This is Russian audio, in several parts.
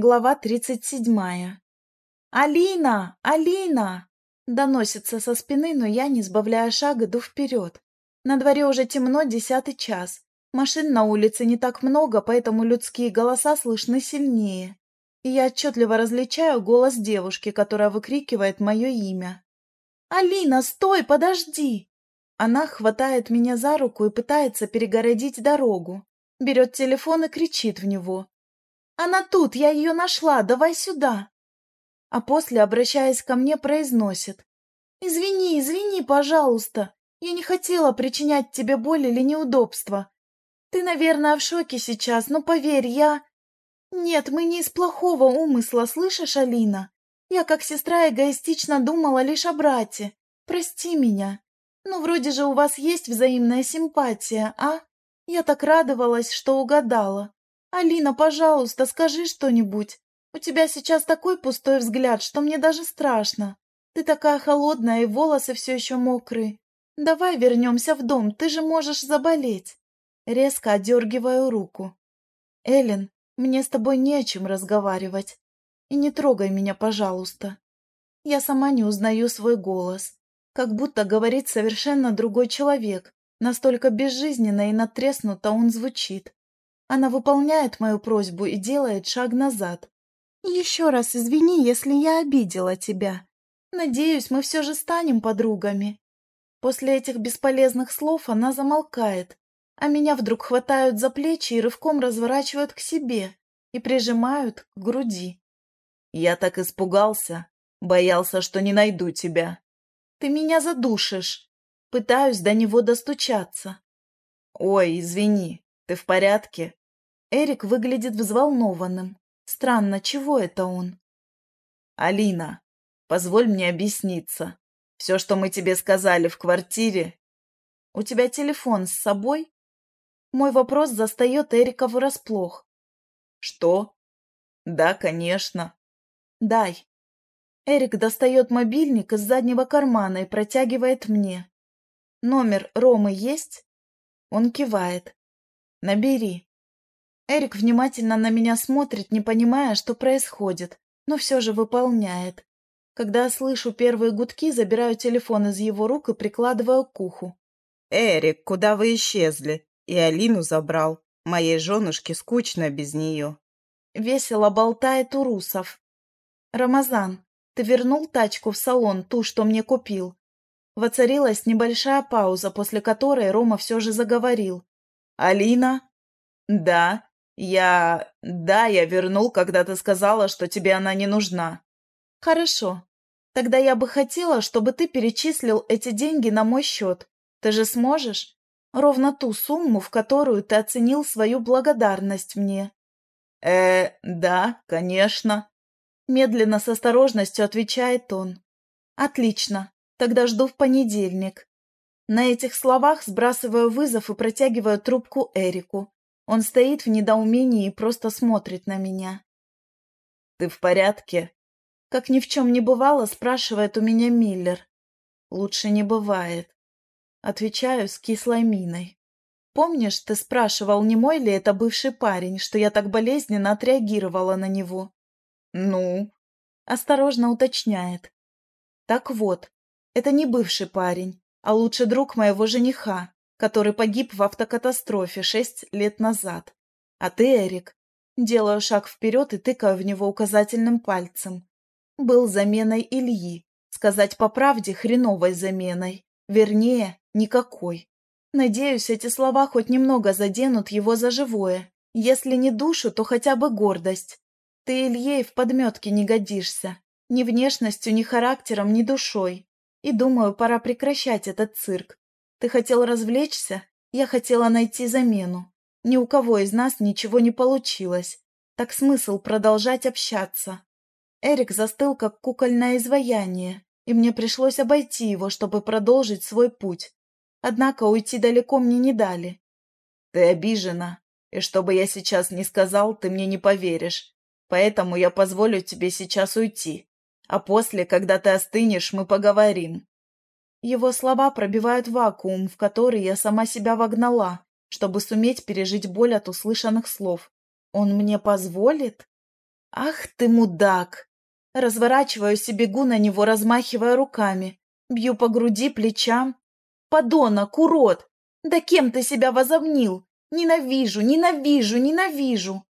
Глава тридцать седьмая. «Алина! Алина!» Доносится со спины, но я, не сбавляя шага, иду вперед. На дворе уже темно, десятый час. Машин на улице не так много, поэтому людские голоса слышны сильнее. И я отчетливо различаю голос девушки, которая выкрикивает мое имя. «Алина, стой, подожди!» Она хватает меня за руку и пытается перегородить дорогу. Берет телефон и кричит в него. «Она тут, я ее нашла, давай сюда!» А после, обращаясь ко мне, произносит. «Извини, извини, пожалуйста. Я не хотела причинять тебе боль или неудобства. Ты, наверное, в шоке сейчас, но поверь, я... Нет, мы не из плохого умысла, слышишь, Алина? Я, как сестра, эгоистично думала лишь о брате. Прости меня. Ну, вроде же у вас есть взаимная симпатия, а? Я так радовалась, что угадала. Алина, пожалуйста, скажи что-нибудь. У тебя сейчас такой пустой взгляд, что мне даже страшно. Ты такая холодная, и волосы все еще мокрые. Давай вернемся в дом, ты же можешь заболеть. Резко отдергиваю руку. Эллен, мне с тобой не о чем разговаривать. И не трогай меня, пожалуйста. Я сама не узнаю свой голос. Как будто говорит совершенно другой человек. Настолько безжизненно и натреснуто он звучит. Она выполняет мою просьбу и делает шаг назад. Еще раз извини, если я обидела тебя. Надеюсь, мы все же станем подругами. После этих бесполезных слов она замолкает, а меня вдруг хватают за плечи и рывком разворачивают к себе и прижимают к груди. Я так испугался, боялся, что не найду тебя. Ты меня задушишь. Пытаюсь до него достучаться. Ой, извини, ты в порядке? Эрик выглядит взволнованным. Странно, чего это он? Алина, позволь мне объясниться. Все, что мы тебе сказали в квартире... У тебя телефон с собой? Мой вопрос застает Эрика врасплох. Что? Да, конечно. Дай. Эрик достает мобильник из заднего кармана и протягивает мне. Номер Ромы есть? Он кивает. Набери. Эрик внимательно на меня смотрит, не понимая, что происходит, но все же выполняет. Когда слышу первые гудки, забираю телефон из его рук и прикладываю к уху. «Эрик, куда вы исчезли? И Алину забрал. Моей женушке скучно без нее». Весело болтает Урусов. «Рамазан, ты вернул тачку в салон, ту, что мне купил?» Воцарилась небольшая пауза, после которой Рома все же заговорил. «Алина?» «Да, я... Да, я вернул, когда ты сказала, что тебе она не нужна». «Хорошо. Тогда я бы хотела, чтобы ты перечислил эти деньги на мой счет. Ты же сможешь? Ровно ту сумму, в которую ты оценил свою благодарность мне. Э, да, конечно. Медленно, с осторожностью отвечает он. Отлично. Тогда жду в понедельник. На этих словах сбрасываю вызов и протягиваю трубку Эрику. Он стоит в недоумении и просто смотрит на меня. «Ты в порядке?» Как ни в чем не бывало, спрашивает у меня Миллер. Лучше не бывает. Отвечаю с кислой миной. Помнишь, ты спрашивал, не мой ли это бывший парень, что я так болезненно отреагировала на него? Ну? Осторожно уточняет. Так вот, это не бывший парень, а лучше друг моего жениха, который погиб в автокатастрофе шесть лет назад. А ты, Эрик, делаю шаг вперед и тыкаю в него указательным пальцем был заменой Ильи. Сказать по правде, хреновой заменой. Вернее, никакой. Надеюсь, эти слова хоть немного заденут его за живое. Если не душу, то хотя бы гордость. Ты, Ильей, в подметке не годишься. Ни внешностью, ни характером, ни душой. И думаю, пора прекращать этот цирк. Ты хотел развлечься? Я хотела найти замену. Ни у кого из нас ничего не получилось. Так смысл продолжать общаться. Эрик застыл, как кукольное изваяние, и мне пришлось обойти его, чтобы продолжить свой путь. Однако уйти далеко мне не дали. «Ты обижена, и что бы я сейчас ни сказал, ты мне не поверишь. Поэтому я позволю тебе сейчас уйти. А после, когда ты остынешь, мы поговорим». Его слова пробивают вакуум, в который я сама себя вогнала, чтобы суметь пережить боль от услышанных слов. Он мне позволит? Ах ты мудак! Разворачиваюсь и бегу на него, размахивая руками. Бью по груди, плечам. Подонок, урод! Да кем ты себя возомнил? Ненавижу, ненавижу, ненавижу!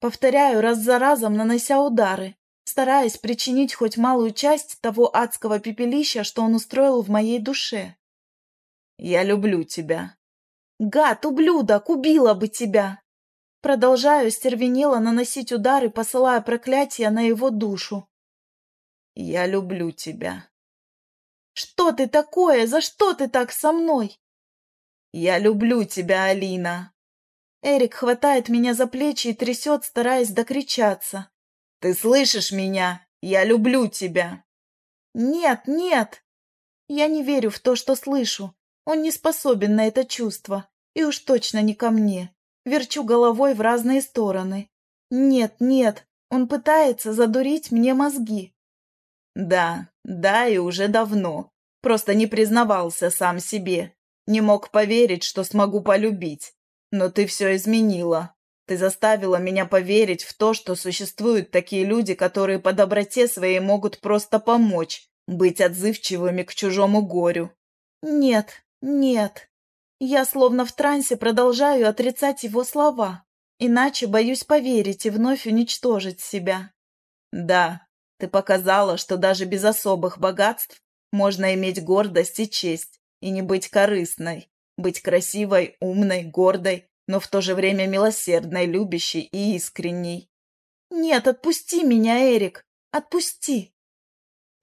Повторяю раз за разом, нанося удары, стараясь причинить хоть малую часть того адского пепелища, что он устроил в моей душе. «Я люблю тебя». «Гад, ублюдок, убила бы тебя!» Продолжаю стервенело наносить удары, посылая проклятия на его душу. «Я люблю тебя». «Что ты такое? За что ты так со мной?» «Я люблю тебя, Алина!» Эрик хватает меня за плечи и трясет, стараясь докричаться. «Ты слышишь меня? Я люблю тебя!» «Нет, нет!» Я не верю в то, что слышу. Он не способен на это чувство. И уж точно не ко мне. Верчу головой в разные стороны. Нет, нет, он пытается задурить мне мозги. Да, да, и уже давно. Просто не признавался сам себе. Не мог поверить, что смогу полюбить. Но ты все изменила. Ты заставила меня поверить в то, что существуют такие люди, которые по доброте своей могут просто помочь, быть отзывчивыми к чужому горю. Нет, нет. Я словно в трансе продолжаю отрицать его слова, иначе боюсь поверить и вновь уничтожить себя. Да, ты показала, что даже без особых богатств можно иметь гордость и честь, и не быть корыстной. Быть красивой, умной, гордой, но в то же время милосердной, любящей и искренней. «Нет, отпусти меня, Эрик! Отпусти!»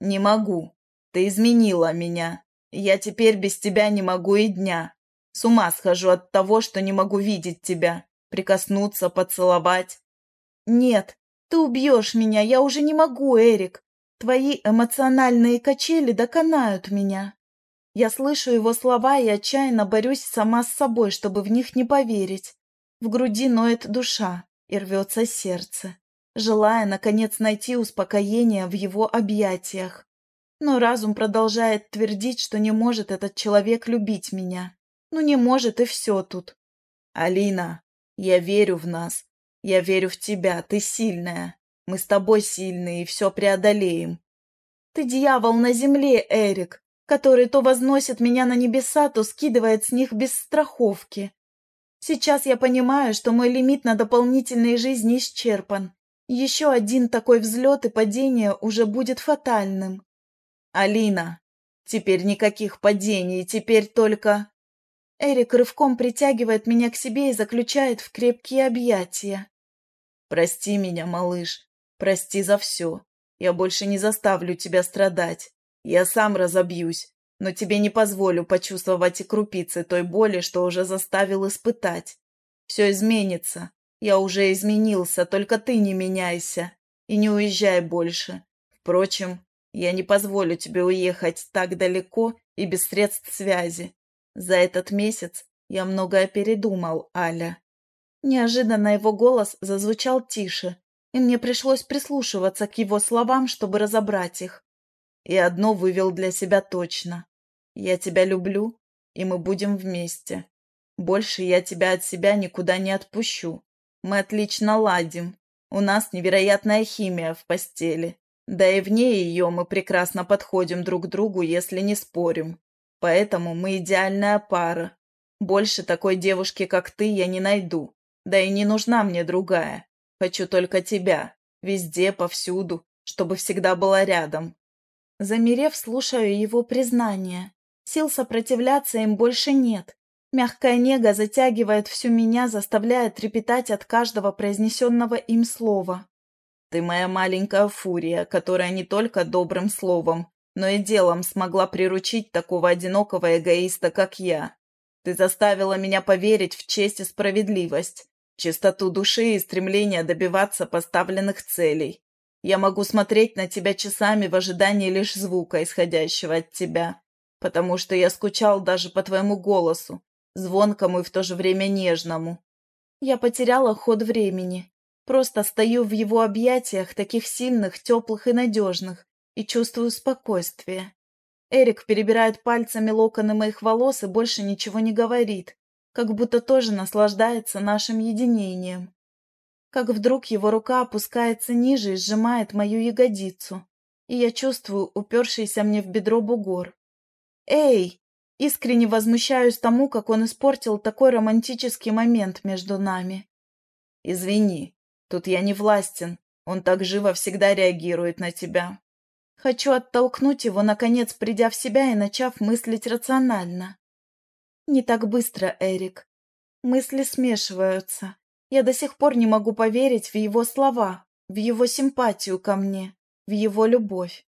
«Не могу. Ты изменила меня. Я теперь без тебя не могу и дня. С ума схожу от того, что не могу видеть тебя, прикоснуться, поцеловать». «Нет, ты убьешь меня, я уже не могу, Эрик. Твои эмоциональные качели доконают меня». Я слышу его слова и отчаянно борюсь сама с собой, чтобы в них не поверить. В груди ноет душа и рвется сердце, желая, наконец, найти успокоение в его объятиях. Но разум продолжает твердить, что не может этот человек любить меня. Ну не может и все тут. Алина, я верю в нас. Я верю в тебя, ты сильная. Мы с тобой сильные и все преодолеем. Ты дьявол на земле, Эрик который то возносит меня на небеса, то скидывает с них без страховки. Сейчас я понимаю, что мой лимит на дополнительные жизни исчерпан. Еще один такой взлет и падение уже будет фатальным. Алина, теперь никаких падений, теперь только... Эрик рывком притягивает меня к себе и заключает в крепкие объятия. Прости меня, малыш, прости за все. Я больше не заставлю тебя страдать. Я сам разобьюсь, но тебе не позволю почувствовать и крупицы той боли, что уже заставил испытать. Все изменится. Я уже изменился, только ты не меняйся. И не уезжай больше. Впрочем, я не позволю тебе уехать так далеко и без средств связи. За этот месяц я многое передумал, Аля. Неожиданно его голос зазвучал тише, и мне пришлось прислушиваться к его словам, чтобы разобрать их. И одно вывел для себя точно. Я тебя люблю, и мы будем вместе. Больше я тебя от себя никуда не отпущу. Мы отлично ладим. У нас невероятная химия в постели. Да и вне ее мы прекрасно подходим друг к другу, если не спорим. Поэтому мы идеальная пара. Больше такой девушки, как ты, я не найду. Да и не нужна мне другая. Хочу только тебя. Везде, повсюду, чтобы всегда была рядом. Замерев, слушаю его признание. Сил сопротивляться им больше нет. Мягкая нега затягивает всю меня, заставляя трепетать от каждого произнесенного им слова. «Ты моя маленькая фурия, которая не только добрым словом, но и делом смогла приручить такого одинокого эгоиста, как я. Ты заставила меня поверить в честь и справедливость, чистоту души и стремление добиваться поставленных целей. Я могу смотреть на тебя часами в ожидании лишь звука, исходящего от тебя, потому что я скучал даже по твоему голосу, звонкому и в то же время нежному. Я потеряла ход времени. Просто стою в его объятиях, таких сильных, теплых и надежных, и чувствую спокойствие. Эрик перебирает пальцами локоны моих волос и больше ничего не говорит, как будто тоже наслаждается нашим единением. Как вдруг его рука опускается ниже и сжимает мою ягодицу, и я чувствую упершийся мне в бедро бугор. «Эй!» Искренне возмущаюсь тому, как он испортил такой романтический момент между нами. «Извини, тут я не властен. Он так живо всегда реагирует на тебя». Хочу оттолкнуть его, наконец придя в себя и начав мыслить рационально. Не так быстро, Эрик. Мысли смешиваются. Я до сих пор не могу поверить в его слова, в его симпатию ко мне, в его любовь.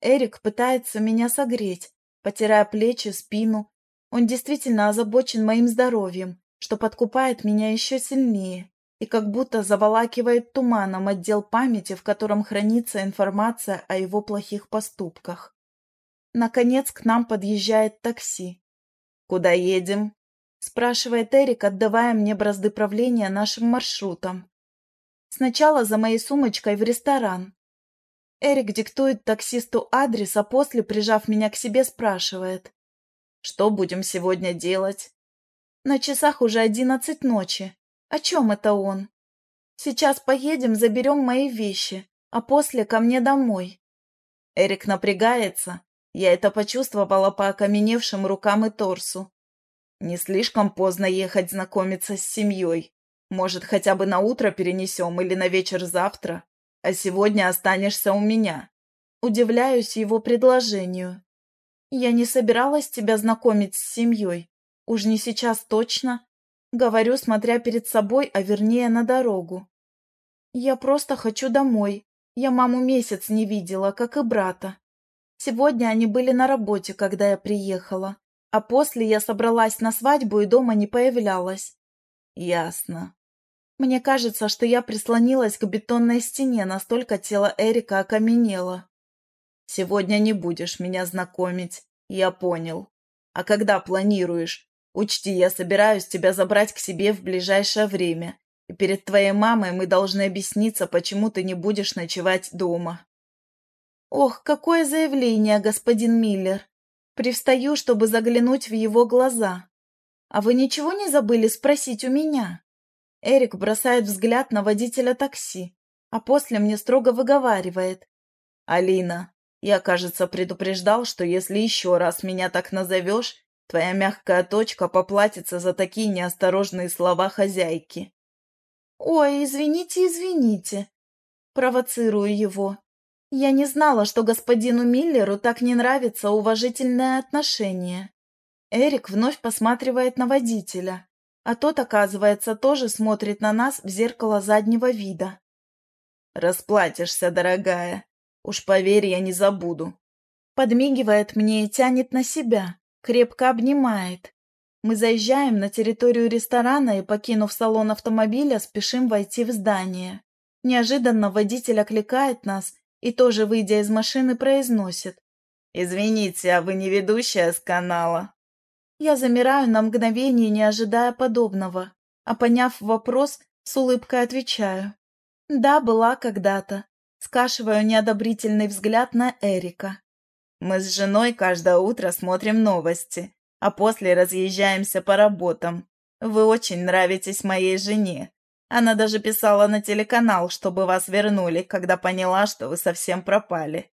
Эрик пытается меня согреть, потирая плечи, спину. Он действительно озабочен моим здоровьем, что подкупает меня еще сильнее и как будто заволакивает туманом отдел памяти, в котором хранится информация о его плохих поступках. Наконец к нам подъезжает такси. «Куда едем?» – спрашивает Эрик, отдавая мне бразды правления нашим маршрутом. Сначала за моей сумочкой в ресторан. Эрик диктует таксисту адрес, а после, прижав меня к себе, спрашивает. «Что будем сегодня делать?» На часах уже одиннадцать ночи. О чем это он? Сейчас поедем, заберем мои вещи, а после ко мне домой. Эрик напрягается. Я это почувствовала по окаменевшим рукам и торсу. Не слишком поздно ехать знакомиться с семьей. Может, хотя бы на утро перенесем или на вечер завтра. А сегодня останешься у меня. Удивляюсь его предложению. Я не собиралась тебя знакомить с семьей. Уж не сейчас точно. Говорю, смотря перед собой, а вернее на дорогу. Я просто хочу домой. Я маму месяц не видела, как и брата. Сегодня они были на работе, когда я приехала. А после я собралась на свадьбу и дома не появлялась. Ясно. Мне кажется, что я прислонилась к бетонной стене, настолько тело Эрика окаменело. Сегодня не будешь меня знакомить, я понял. А когда планируешь? Учти, я собираюсь тебя забрать к себе в ближайшее время, и перед твоей мамой мы должны объясниться, почему ты не будешь ночевать дома». «Ох, какое заявление, господин Миллер! Привстаю, чтобы заглянуть в его глаза. А вы ничего не забыли спросить у меня?» Эрик бросает взгляд на водителя такси, а после мне строго выговаривает. «Алина, я, кажется, предупреждал, что если еще раз меня так назовешь, Твоя мягкая точка поплатится за такие неосторожные слова хозяйки. Ой, извините, извините. Провоцирую его. Я не знала, что господину Миллеру так не нравится уважительное отношение. Эрик вновь посматривает на водителя, а тот, оказывается, тоже смотрит на нас в зеркало заднего вида. «Расплатишься, дорогая. Уж поверь, я не забуду». Подмигивает мне и тянет на себя крепко обнимает. Мы заезжаем на территорию ресторана и, покинув салон автомобиля, спешим войти в здание. Неожиданно водитель окликает нас и, тоже выйдя из машины, произносит. «Извините, а вы не ведущая с канала?» Я замираю на мгновение, не ожидая подобного, а поняв вопрос, с улыбкой отвечаю. «Да, была когда-то». Скашиваю неодобрительный взгляд на Эрика. Мы с женой каждое утро смотрим новости, а после разъезжаемся по работам. Вы очень нравитесь моей жене. Она даже писала на телеканал, чтобы вас вернули, когда поняла, что вы совсем пропали».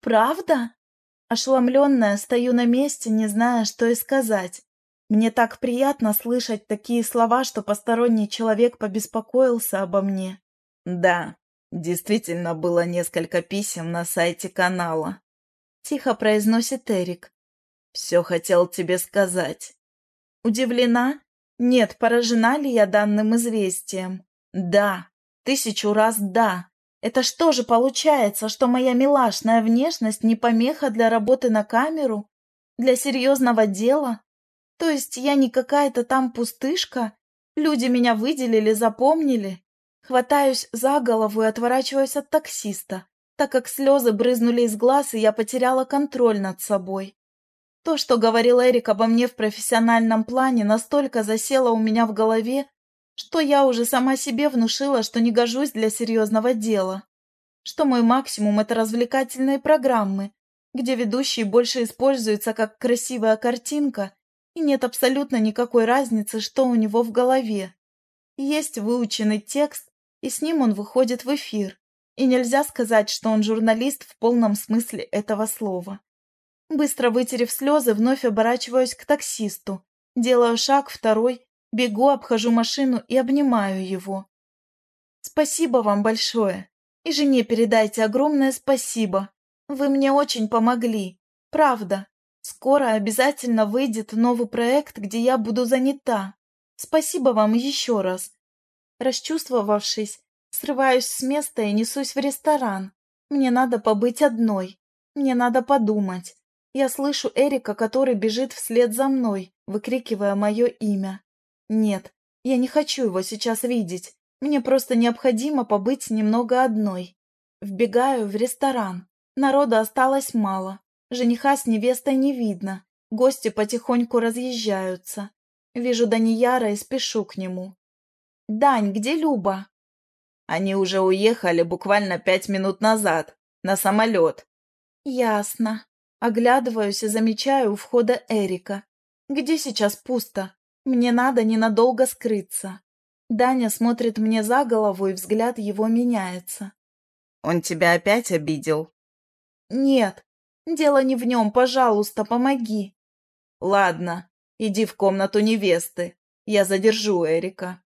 «Правда?» Ошеломленная, стою на месте, не зная, что и сказать. Мне так приятно слышать такие слова, что посторонний человек побеспокоился обо мне. Да, действительно было несколько писем на сайте канала. — тихо произносит Эрик. «Все хотел тебе сказать». Удивлена? Нет, поражена ли я данным известием? Да, тысячу раз да. Это что же получается, что моя милашная внешность не помеха для работы на камеру? Для серьезного дела? То есть я не какая-то там пустышка? Люди меня выделили, запомнили? Хватаюсь за голову и отворачиваюсь от таксиста так как слезы брызнули из глаз, и я потеряла контроль над собой. То, что говорил Эрик обо мне в профессиональном плане, настолько засело у меня в голове, что я уже сама себе внушила, что не гожусь для серьезного дела, что мой максимум – это развлекательные программы, где ведущий больше используется как красивая картинка, и нет абсолютно никакой разницы, что у него в голове. Есть выученный текст, и с ним он выходит в эфир. И нельзя сказать, что он журналист в полном смысле этого слова. Быстро вытерев слезы, вновь оборачиваюсь к таксисту, делаю шаг второй, бегу, обхожу машину и обнимаю его. Спасибо вам большое. И жене передайте огромное спасибо. Вы мне очень помогли. Правда. Скоро обязательно выйдет новый проект, где я буду занята. Спасибо вам еще раз. Расчувствовавшись, срываюсь с места и несусь в ресторан. Мне надо побыть одной. Мне надо подумать. Я слышу Эрика, который бежит вслед за мной, выкрикивая мое имя. Нет, я не хочу его сейчас видеть. Мне просто необходимо побыть немного одной. Вбегаю в ресторан. Народа осталось мало. Жениха с невестой не видно. Гости потихоньку разъезжаются. Вижу Данияра и спешу к нему. «Дань, где Люба?» «Они уже уехали буквально пять минут назад. На самолет». «Ясно». Оглядываюсь и замечаю у входа Эрика. «Где сейчас пусто? Мне надо ненадолго скрыться». Даня смотрит мне за голову, и взгляд его меняется. «Он тебя опять обидел?» «Нет, дело не в нем, пожалуйста, помоги». «Ладно, иди в комнату невесты, я задержу Эрика».